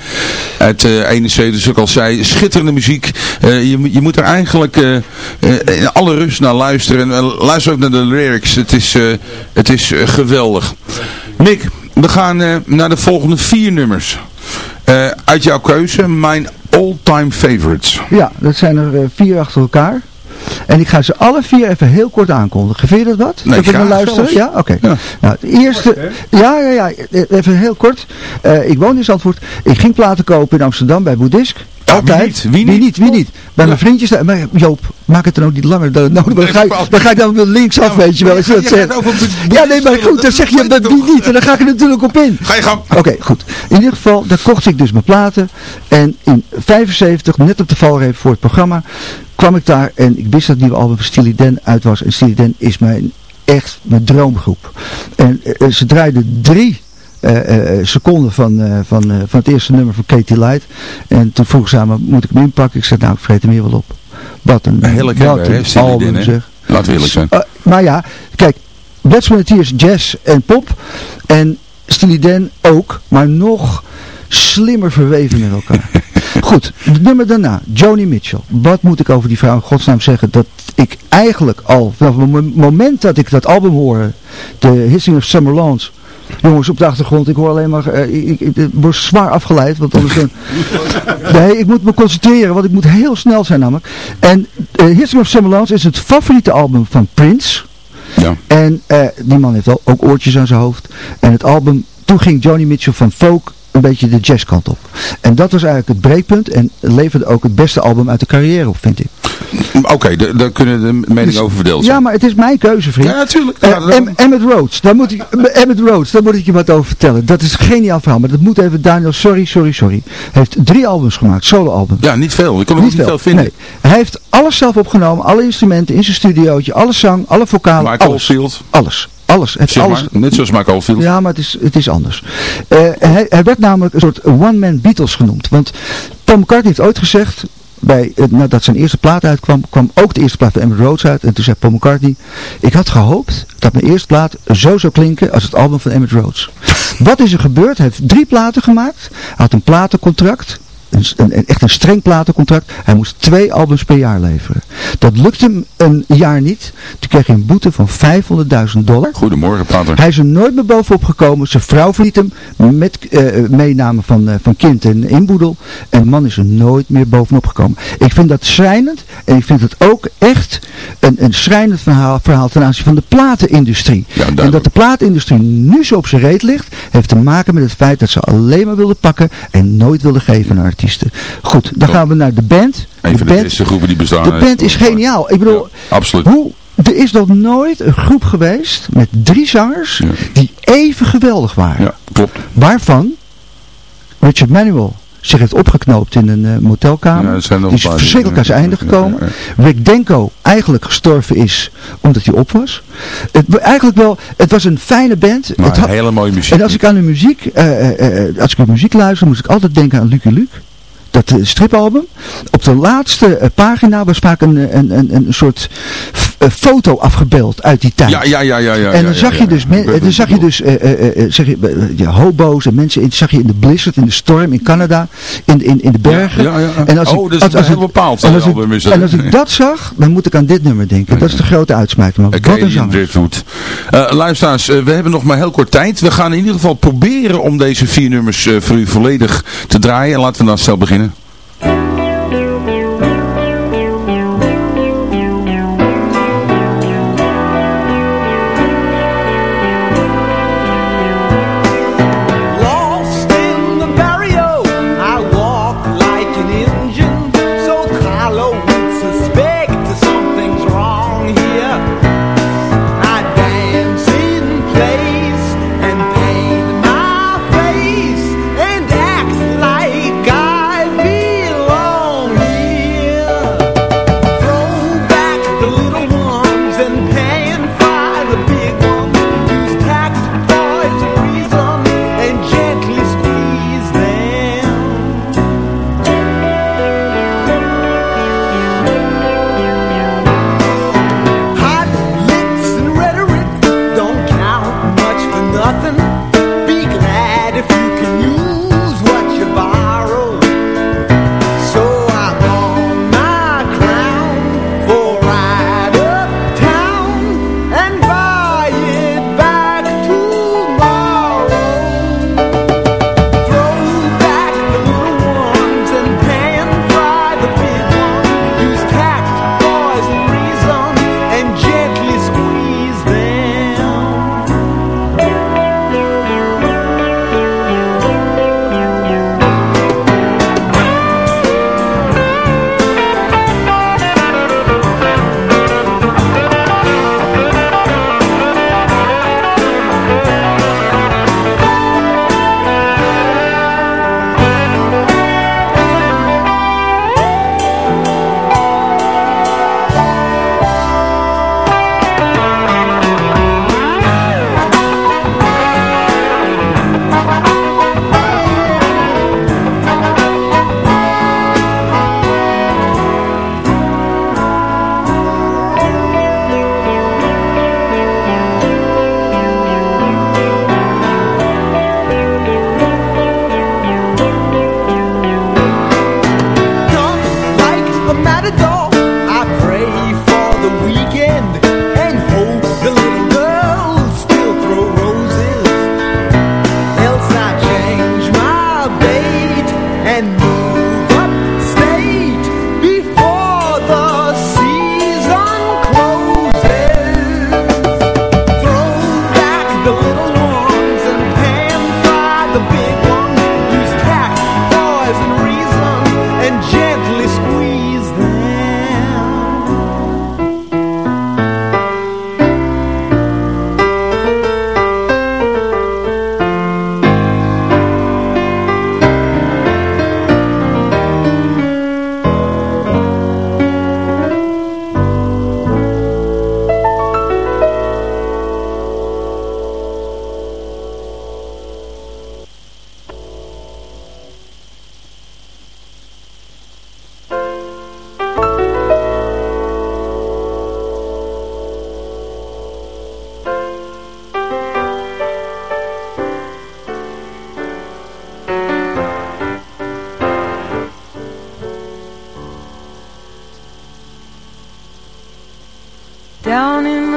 uit eh 71, zoals ik al zei. Schitterende muziek. Eh, je, je moet er eigenlijk eh, eh, in alle rust naar luisteren. En luister ook naar de lyrics. Het is, het is geweldig. Mick, we gaan naar de volgende vier nummers. Uit jouw keuze, mijn all-time favorites. Ja, dat zijn er vier achter elkaar. En ik ga ze alle vier even heel kort aankondigen. Vind je dat wat? Nee, even naar graag luisteren? zelfs. Ja, oké. Ja. Nou, het eerste... Ja, ja, ja. Even heel kort. Eh, ik woon in Zandvoort. Ik ging platen kopen in Amsterdam bij Boeddhisk. Ja, Altijd. wie niet? Wie niet? Wie niet? Bij mijn vriendjes. daar- Maar Joop, maak het dan ook niet langer dan nodig. Dan ga ik, dan ga ik dan weer links af, weet je wel. Als je dat zegt. Ja, nee, maar goed. Dan dat zeg je ik wie niet. En dan ga ik er natuurlijk op in. Ga je gang. Oké, goed. In ieder geval, daar kocht ik dus mijn platen. En in 75, net op de valreep voor het programma, kwam ik daar en ik wist dat het nieuwe album van Steely Dan uit was. En Steely Dan is mijn, echt mijn droomgroep. En eh, ze draaiden drie eh, eh, seconden van, eh, van, eh, van het eerste nummer van Katie Light. En toen vroeg ze aan me, moet ik hem inpakken? Ik zei, nou, ik vreet hem hier wel op. Wat een, wat Steely Dan, album hè? zeg. Laten we eerlijk zijn. Maar ja, kijk, and Tears, jazz en pop. En Steely Dan ook, maar nog slimmer verweven met elkaar. *laughs* Goed, het nummer daarna, Joni Mitchell. Wat moet ik over die vrouw in godsnaam zeggen? Dat ik eigenlijk al, vanaf het mo- moment dat ik dat album hoorde, The Hissing of Summer Lawns, Jongens op de achtergrond, ik hoor alleen maar, eh, ik, ik, ik word zwaar afgeleid, want anders dan... *laughs* nee, ik moet me concentreren, want ik moet heel snel zijn namelijk. En uh, History of Semblance is het favoriete album van Prince. Ja. En uh, die man heeft al, ook oortjes aan zijn hoofd. En het album, toen ging Johnny Mitchell van folk een beetje de jazzkant op. En dat was eigenlijk het breekpunt en leverde ook het beste album uit de carrière op, vind ik. Oké, okay, daar kunnen de meningen Dus- over verdeeld zijn. Ja, maar het is mijn keuze, vriend. Ja, natuurlijk. Ja, Em- Emmett Rhodes, daar moet ik, Emmett Rhodes, daar moet ik je wat over vertellen. Dat is een geniaal verhaal, maar dat moet even Daniel, sorry, sorry, sorry. Hij heeft drie albums gemaakt, solo-albums. Ja, niet veel. Ik kon er niet, niet veel vinden. Nee. Hij heeft alles zelf opgenomen, alle instrumenten in zijn studiootje, alle zang, alle vocalen, Michael alles. Field. Alles. Alles. Zeg alles. maar, net zoals Field. Ja, maar het is, het is anders. Eh, hij, hij werd namelijk een soort one-man Beatles genoemd. Want Paul McCartney heeft ooit gezegd, bij, nadat zijn eerste plaat uitkwam, kwam ook de eerste plaat van Emmett Rhodes uit. En toen zei Paul McCartney, ik had gehoopt dat mijn eerste plaat zo zou klinken als het album van Emmett Rhodes. *laughs* Wat is er gebeurd? Hij heeft drie platen gemaakt. Hij had een platencontract. Een, een, echt een streng platencontract. Hij moest twee albums per jaar leveren. Dat lukte hem een jaar niet. Toen kreeg hij een boete van 500.000 dollar. Goedemorgen, Pater. Hij is er nooit meer bovenop gekomen. Zijn vrouw verliet hem met uh, meename van, uh, van kind en inboedel. En de man is er nooit meer bovenop gekomen. Ik vind dat schrijnend. En ik vind het ook echt een, een schrijnend verhaal, verhaal ten aanzien van de platenindustrie. Ja, en dat de platenindustrie nu zo op zijn reet ligt, heeft te maken met het feit dat ze alleen maar wilden pakken en nooit wilden geven aan artiesten. Goed, dan gaan we naar de band. Een van de, beste groepen die bestaan. De band is geniaal. Ik bedoel, ja, absoluut. Hoe, er is nog nooit een groep geweest met drie zangers ja. die even geweldig waren. Ja, klopt. Waarvan Richard Manuel zich heeft opgeknoopt in een uh, motelkamer. Ja, die is verschrikkelijk aan zijn einde gekomen. Ja, Rick Denko eigenlijk gestorven is omdat hij op was. Het, eigenlijk wel, het was een fijne band. Maar het had, hele mooie muziek. En als ik aan de muziek, uh, uh, als ik aan muziek luister, moest ik altijd denken aan Lucky Luke dat uh, stripalbum. Op de laatste uh, pagina was vaak een, een, een, een soort foto afgebeeld uit die tijd. Ja, ja, ja, ja. ja en dan zag je dus, dan zag je dus zeg je, hobo's en mensen, in, zag je in de blizzard, in de storm in Canada, in, in, in de bergen. Ja, ja, ja. En als oh, ik, dat is als, als heel ik, bepaald. En als, ik, en als ik dat zag, dan moet ik aan dit nummer denken. Dat is de grote uitsmijter. Maar wat een zanger. Driftwood. Uh, luisteraars, uh, we hebben nog maar heel kort tijd. We gaan in ieder geval proberen om deze vier nummers uh, voor u volledig te draaien. En laten we dan snel beginnen.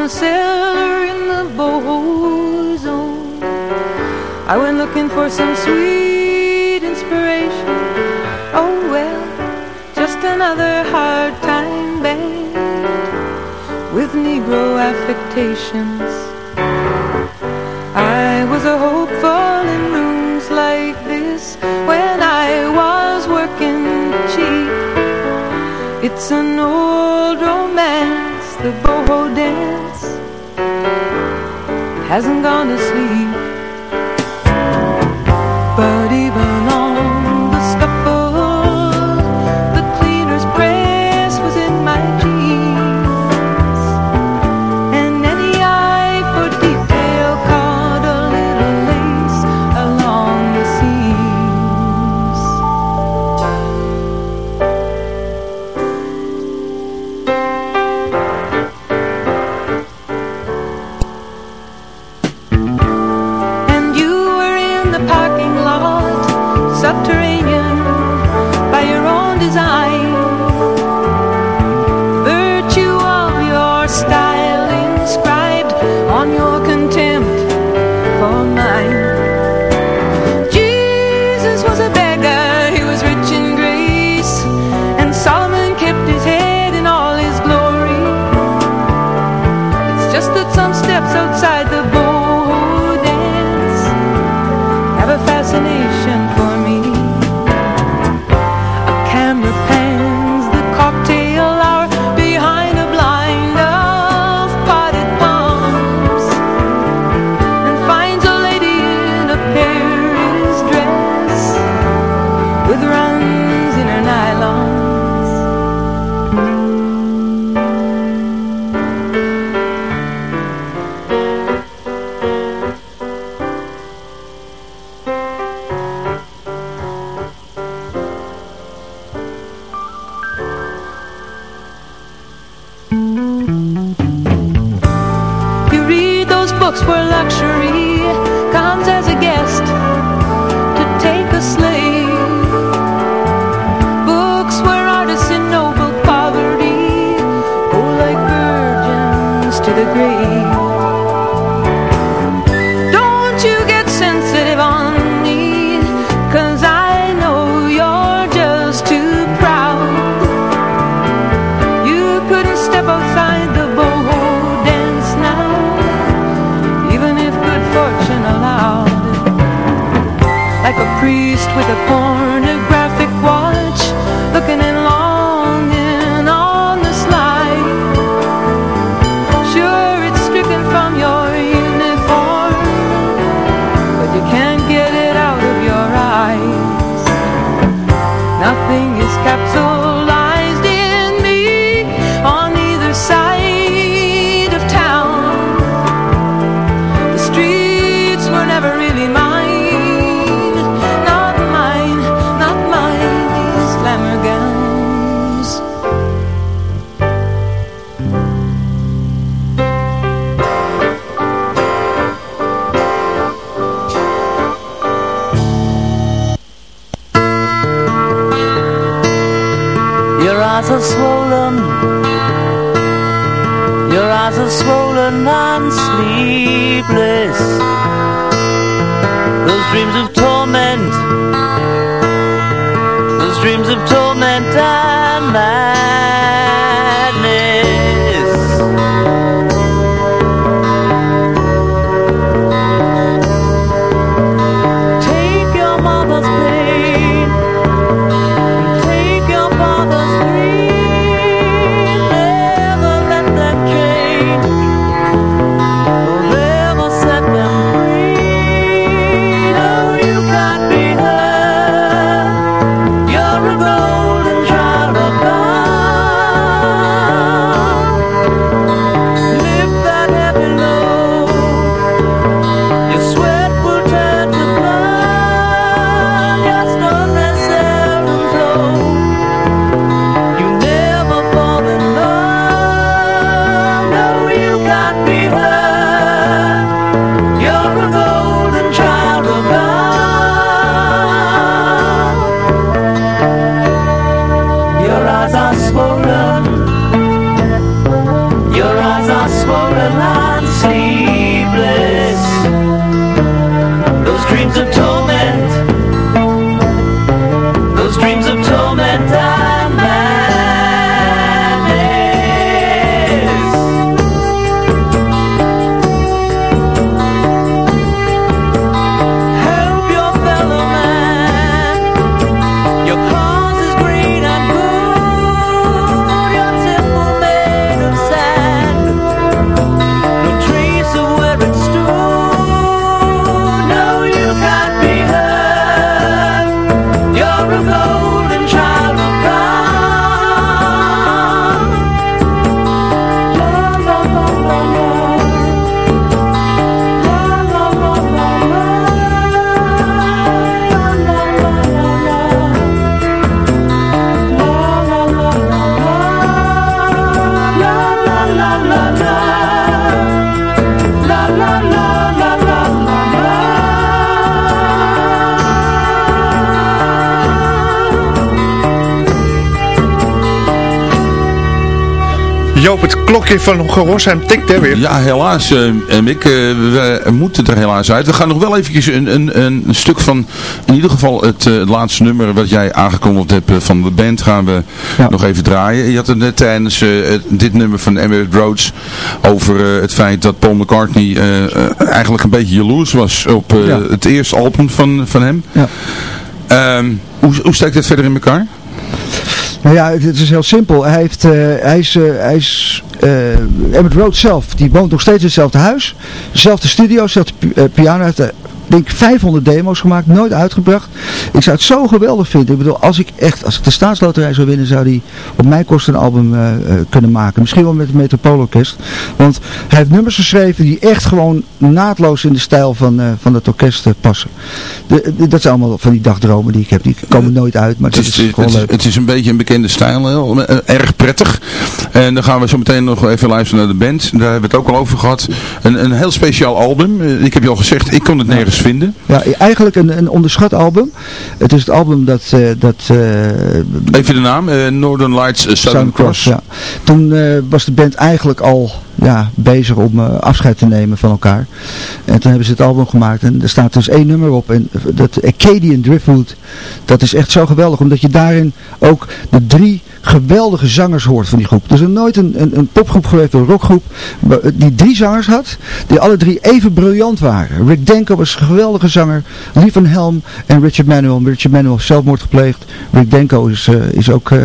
cellar in the boho zone. I went looking for some sweet inspiration. Oh well, just another hard time band with Negro affectations. I was a hopeful in rooms like this when I was working cheap. It's an old romance, the boho hasn't gone to sleep. eyes are swollen. Your eyes are swollen and sleepless. Those dreams of Het klokje van Gehoorzaam tikt hè weer. Ja, helaas, eh, eh, Mick. eh, we moeten er helaas uit. We gaan nog wel eventjes een, een, een stuk van, in ieder geval het, eh, laatste nummer wat jij aangekondigd hebt van de band gaan we nog even draaien. Je had het net tijdens dit nummer van Emmett Rhodes over het feit dat Paul McCartney eigenlijk een beetje jaloers was op Ja. het eerste album van, van hem. Ja. Ehm, hoe, hoe steekt dit verder in elkaar? Nou ja, het, is heel simpel. Hij, heeft, eh, hij is, eh, hij is eh, Emmett Road zelf, die woont nog steeds in hetzelfde huis. Dezelfde studio, dezelfde pi- piano. Heeft, denk ik 500 demo's gemaakt, nooit uitgebracht. Ik zou het zo geweldig vinden. Ik bedoel, als ik echt, als ik de staatsloterij zou winnen, zou hij op mijn kosten een album eh, eh, kunnen maken. Misschien wel met het Metropoolorkest. Want hij heeft nummers geschreven die echt gewoon naadloos in de stijl van, eh, van het orkest passen. De, de- dat zijn allemaal van die dagdromen die ik heb. Die komen nooit uit, maar Het is, het, is, leuk. het is een beetje een bekende stijl, heel, erg prettig. En dan gaan we zo meteen nog even luisteren naar de band. Daar hebben we het ook al over gehad. Een, een heel speciaal album. Ik heb je al gezegd, ik kon het nergens vinden. Ja, eigenlijk een, een onderschat album. Het is het album dat... eh, dat eh, Even de naam, eh, Northern Lights Southern Cross. ja. Toen was de band eigenlijk al ja, bezig om eh, afscheid te nemen van elkaar. En toen hebben ze het album gemaakt. En er staat dus één nummer op. En dat Acadian Driftwood, dat is echt zo geweldig. Omdat je daarin ook de drie geweldige zangers hoort van die groep. Er is er nooit een, een, een popgroep geweest, een rockgroep, wa- die drie zangers had, die alle drie even briljant waren. Rick Denker was een geweldige zanger, Lee van Helm en Richard Manuel. Richard Manuel heeft zelfmoord gepleegd. Rick Denko is, eh, is ook eh,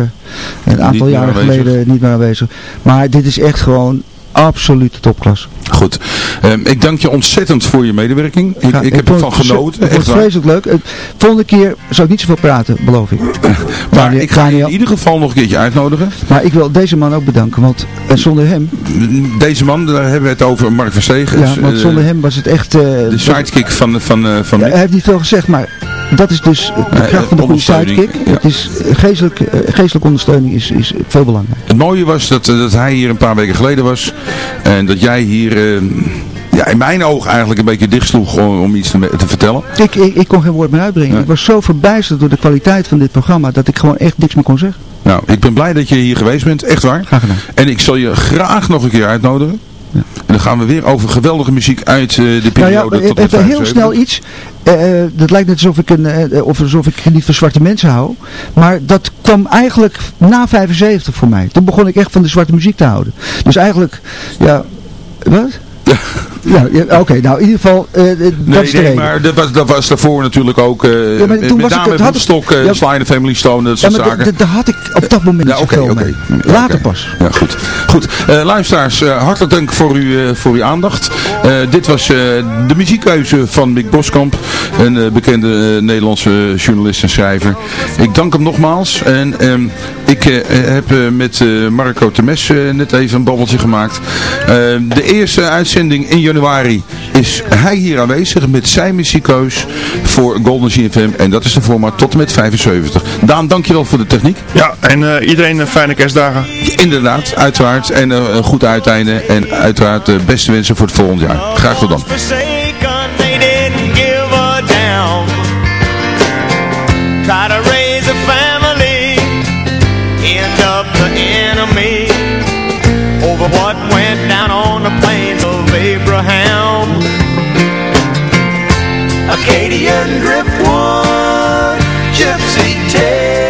een aantal jaren aanwezig. geleden niet meer aanwezig. Maar dit is echt gewoon absolute topklas. Goed. Ehm, ik dank je ontzettend voor je medewerking. Ik, Ja, ik heb ervan genoten. Het waar. vreselijk leuk. Het- Volgende keer zou ik niet zoveel praten, beloof ik. *laughs* Maar ik ga je in ieder geval nog een keertje uitnodigen. Maar ik wil deze man ook bedanken, want eh, zonder hem, Deze man, daar hebben we het over, Mark Verstegen. ja, is, want eh, zonder hem was het echt... eh, de sidekick van, van, eh, van Ja, hij heeft niet veel gezegd, maar dat is dus de kracht van de goede sidekick. ja. Het is eh, geestelijk, eh, geestelijke ondersteuning is, is veel belangrijk. Het mooie was dat, eh, dat hij hier een paar weken geleden was. En dat jij hier, ja, in mijn ogen eigenlijk een beetje dichtsloeg om, om iets te, vertellen. Ik, ik, ik kon geen woord meer uitbrengen. Ja. Ik was zo verbijsterd door de kwaliteit van dit programma dat ik gewoon echt niks meer kon zeggen. Nou, ik ben blij dat je hier geweest bent, echt waar. Graag gedaan. En ik zal je graag nog een keer uitnodigen. En dan gaan we weer over geweldige muziek uit eh, de Nou periode ja, tot even heel 75. snel iets. Eh, eh, dat lijkt net alsof ik, een, of alsof ik niet van zwarte mensen hou. Maar dat kwam eigenlijk na 75 voor mij. Toen begon ik echt van de zwarte muziek te houden. Dus eigenlijk, ja, wat? *laughs* Ja, ja, oké, nou in ieder geval, eh, eh, dat Nee, is de nee, reden. maar dat was, dat was daarvoor natuurlijk ook, Ja, maar met toen was name ik- Stok, uh, ja, Sly Family Stone, dat soort zaken. daar had ik op dat moment niet Ja, oké, zoveel oké. mee. Later pas. Ja, goed. Goed. Luisteraars, hartelijk dank voor, u, voor uw aandacht. Dit was de muziekkeuze van Mick Boskamp, een bekende Nederlandse journalist en schrijver. Ik dank hem nogmaals. En ehm, ik heb met Marco Temes net even een babbeltje gemaakt. De eerste uitzending in januari is hij hier aanwezig met zijn muziekkeus voor Golden GFM. En dat is de format tot en met 75. Daan, dankjewel voor de techniek. Ja, en eh, iedereen een fijne kerstdagen. Inderdaad, uiteraard. En eh, een goed uiteinde. En uiteraard de beste wensen voor het volgend jaar. Graag tot dan. Acadian driftwood, gypsy tale.